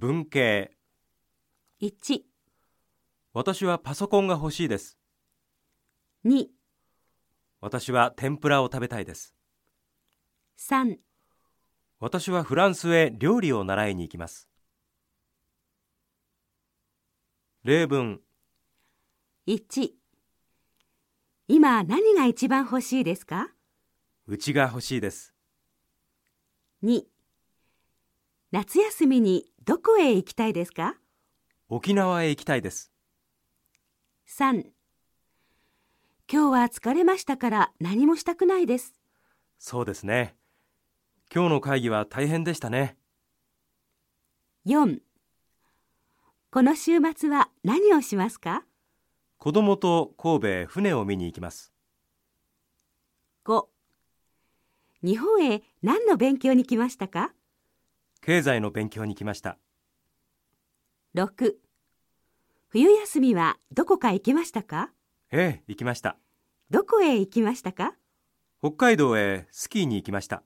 文系。1、私はパソコンが欲しいです。2、私は天ぷらを食べたいです。3、私はフランスへ料理を習いに行きます。例文。1今何が一番欲しいですか？うちが欲しいです。2夏休みにどこへ行きたいですか？沖縄へ行きたいです。3今日は疲れましたから何もしたくないです。そうですね。今日の会議は大変でしたね。4この週末は何をしますか？子供と神戸へ船を見に行きます。5日本へ何の勉強に来ましたか？経済の勉強に来ました。6冬休みはどこか行きましたか？ええ行きました。どこへ行きましたか？北海道へスキーに行きました